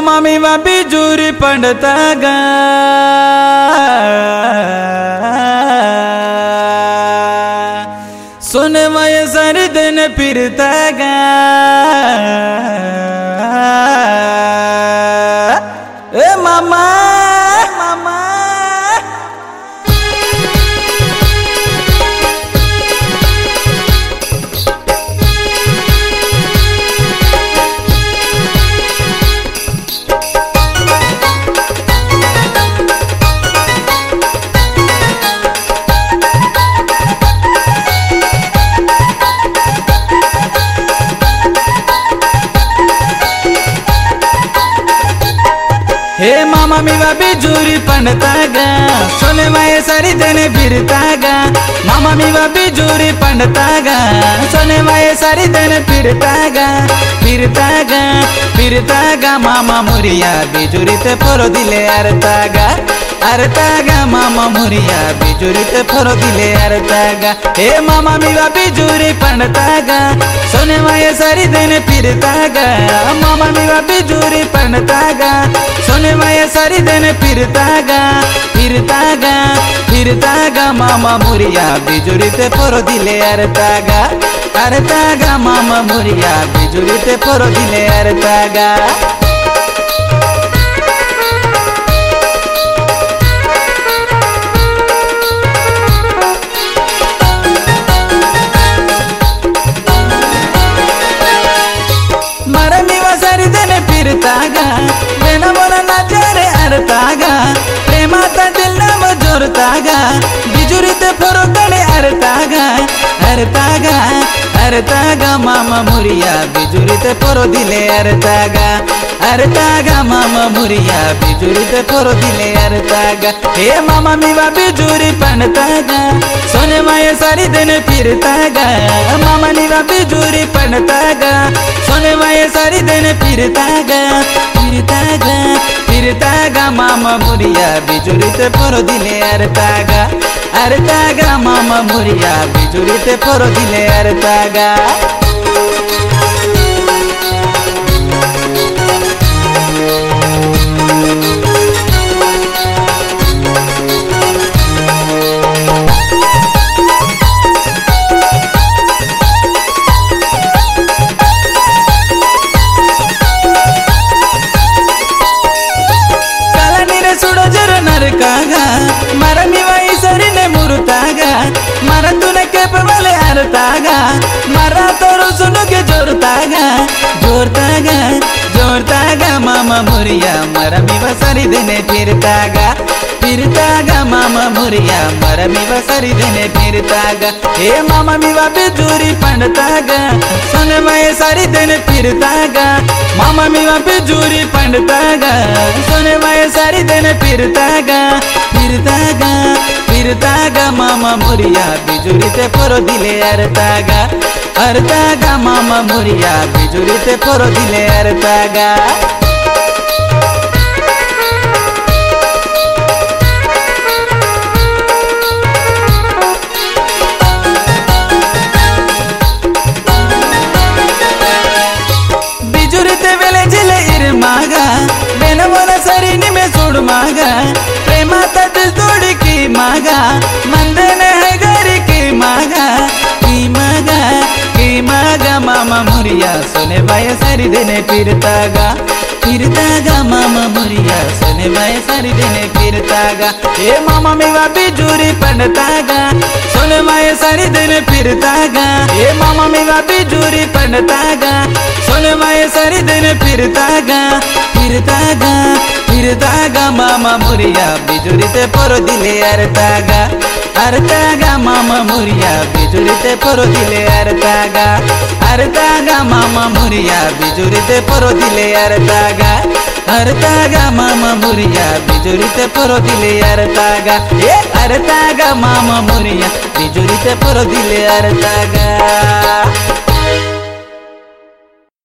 मामी वा जूरी पंडता गा। सुन वय सर दिन फिरता गा। हे मामा मेरा बिजूरी पनता गा. सोने माए सारी देने फिरता गा. मामा मेरा बिजूरी पनता गा. सोने माए सारी देने फिरता गा. फिरता गा फिरता गा. मामा मुरिया बिजूरी ते फोरो दिले अरता गा. अरता गा, मामा मुरिया बिजूरी ते फोरो दिले अरता गा. हे मामा मीवा बिजूरी पनता गा. सोने माए सारी देने फिरता गा. स्वामी व बिजूरी पहनतागा सोने माया सारी दिन फिरतागा फिरतागा फिरतागा। मामा मुरिया बिजुरी ते पोरो दिले अरतागा। अरतागा, मामा मुरिया बिजुरी ते पोरो दिले अरतागा। ಜೋರ್ತಾಗ ಬಿಜುರಿತೆ ಪೊರಕಡೆ ಅರ್ತಾಗ ಅರ್ತಾಗ ಅರ್ತಾಗ ಮಾಮ ಮುರಿಯ ಬಿಜುರಿತೆ ಪೊರದಿಲೆ ಅರ್ತಾಗ अरे तागा, मामा मुरिया, बिजुरी ते थोरो दिले, अरे तागा। हे मामा मीवा, बिजुरी पन तागा। सोने माये सारी दिन फिर तागा। मामा नीवा बिजुरी पन तागा। सोने माये सारी दिन फिर तागा फिर तागा फिर तागा। मामा मुरिया, बिजुरी ते थोरो दिले, अरे तागा। अरे तागा, मामा मुरिया, बिजुरी ते थोरो दिले, अरे तागा। ಮರತುನ ಕೆಪಬಲೆ ಅರತಾಗ ಮರ ತೋರು ಸುನುಗೆ ಜೋರ್ತಾಗ ಜೋರ್ತಾಗ ಜೋರ್ತಾಗ ಮಾಮ ಮುರಿಯ ಮರಮಿವ ಸರಿದನೆ ಪಿರ್ತಾಗ ಪಿರ್ತಾಗ ಮಾಮ ಮುರಿಯ ಮರಮಿವ ಸರಿದನೆ ಪಿರ್ತಾಗ ಏ ಮಾಮ ಮಿವ ಬಿಜೂರಿ ಪಂಡತಾಗ ಸೊನಮಯ ಸರಿದನೆ ಪಿರ್ತಾಗ ಮಾಮ ಮಿವ ಬಿಜೂರಿ ಪಂಡತಾಗ ಸೊನಮಯ ಸರಿದನೆ ಪಿರ್ತಾಗ ಪಿರ್ತಾಗ ಪಿರ್ತಾಗ ಮಾಮ ಮುರಿಯ ಬಿಜುರಿತೆ ಪೊರದಿಲೆ ಅರ್ತಾಗ ಅರ್ತಾಗ ಮಾಮ ಮುರಿಯ ಬಿಜುರಿತೆ ಪೊರದಿಲೆ ಅರ್ತಾಗ ಬಿಜುರಿತೆ ಬೆಲೆ ಜಿಲೆ ಇರು ಮಾಗ ಬೆನವನ ಸರಿ ನಿಮೆ ಸುಡು ಮಾಗ मागा, मंदन है घर के मागा, की मागा की मागा, मामा मुरिया भाई सारी देने फिर तागा मामा मुरिया सोने भाई सारी देने फिरता मामा भाई सारी देने फिर तागा मामा मेवा बिजूरी पढ़ता गा, सोने भाई सारी देने फिरता गा। फिरता गा। দাগা মামা মুরিয়া বিজুড়িতে পর দিলে আর দাগা আর দাগা মামা মুরিয়া বিজুড়িতে পর দিলে আর দাগা আর দাগা মামা মুরিয়া বিজুড়িতে পর দিলে আর দাগা আর তাগা মামা মুরিয়া বিজুড়িতে পর দিলে আর তাগা এ আর তাগা মামা মুরিয়া বিজুড়িতে পর দিলে আর তাগা